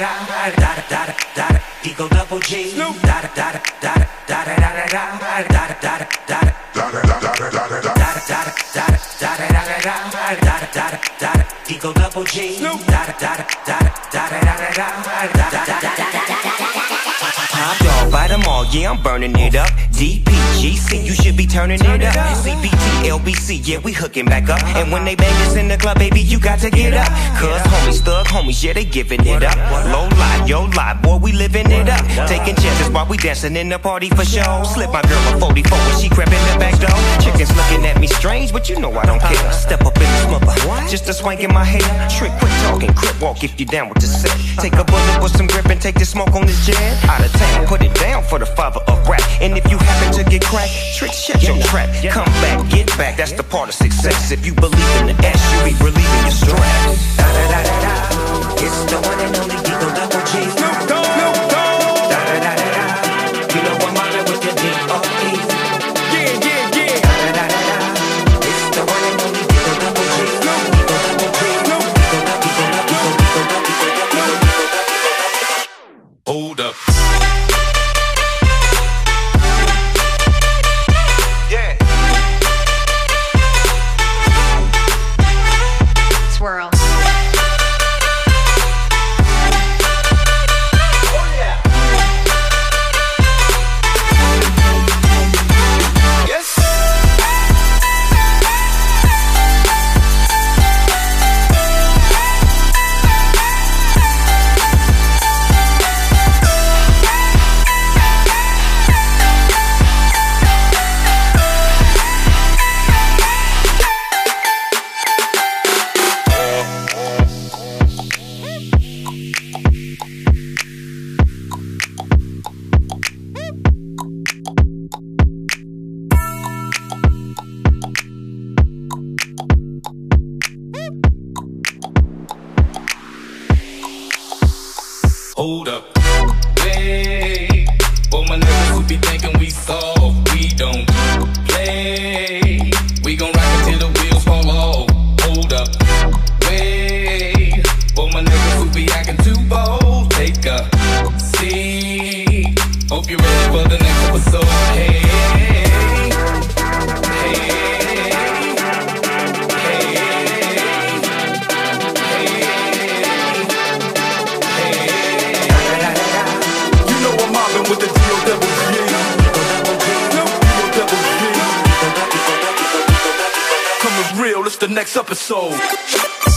da da da da da da Eagle double G da da da da da da da da da da da da da da da Eagle double G. Top dog, by them all, yeah, I'm burning it up. DPGC, you should be turning it up. CPT, LBC, yeah, we hooking back up. And when they bang us in the club, baby, you got to get up. Cuz homies, thug homies, yeah, they giving it up. Low lie, yo lie, boy, we living it up. Taking chances while we dancing in the party for show. Slip my girl a 44 when she crept in the back door. Chickens looking at me strange, but you know I don't care. Step up in the smother, just a swank in my hair. Trick, quit talking, crip walk if you down with the set. Take a bullet with some grip and take the smoke on this jet. Out of town, put it down for the father of rap. And if you happen to get cracked, trick, shut your trap. Come back, get back, that's the part of success. If you believe in the S, you be relieving your stress. Da da da Hold up. Hey, for my niggas who be thinking we soft, we don't the next episode.